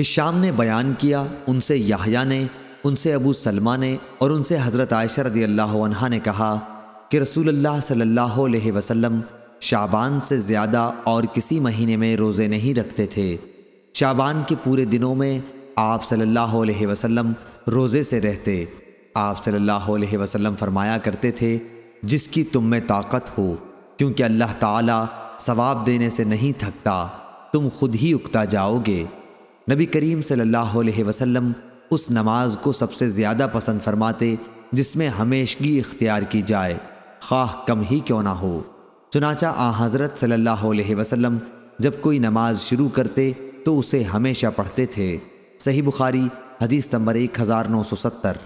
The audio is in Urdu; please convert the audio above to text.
ہشام نے بیان کیا، ان سے یحییٰ نے، ان سے ابو سلمہ نے اور ان سے حضرت عائشہ رضی اللہ عنہا نے کہا کہ رسول اللہ صلی اللہ علیہ وسلم شعبان سے زیادہ اور کسی مہینے میں روزے نہیں رکھتے تھے۔ شعبان کے پورے دنوں میں آپ صلی اللہ علیہ وسلم روزے سے رہتے۔ آپ صلی اللہ علیہ وسلم فرمایا کرتے تھے، جس کی تم میں طاقت ہو، کیونکہ اللہ تعالی ثواب دینے سے نہیں تھکتا، تم خود ہی اگتا جاؤ گے۔ نبی کریم صلی اللہ علیہ وسلم اس نماز کو سب سے زیادہ پسند فرماتے، جس میں ہمیشگی اختیار کی جائے، خواہ کم ہی کیوں نہ ہو۔ چنانچہ آ حضرت صلی اللہ علیہ وسلم جب کوئی نماز شروع کرتے تو اسے ہمیشہ پڑھتے تھے۔ صحیح بخاری، حدیث نمبر 1970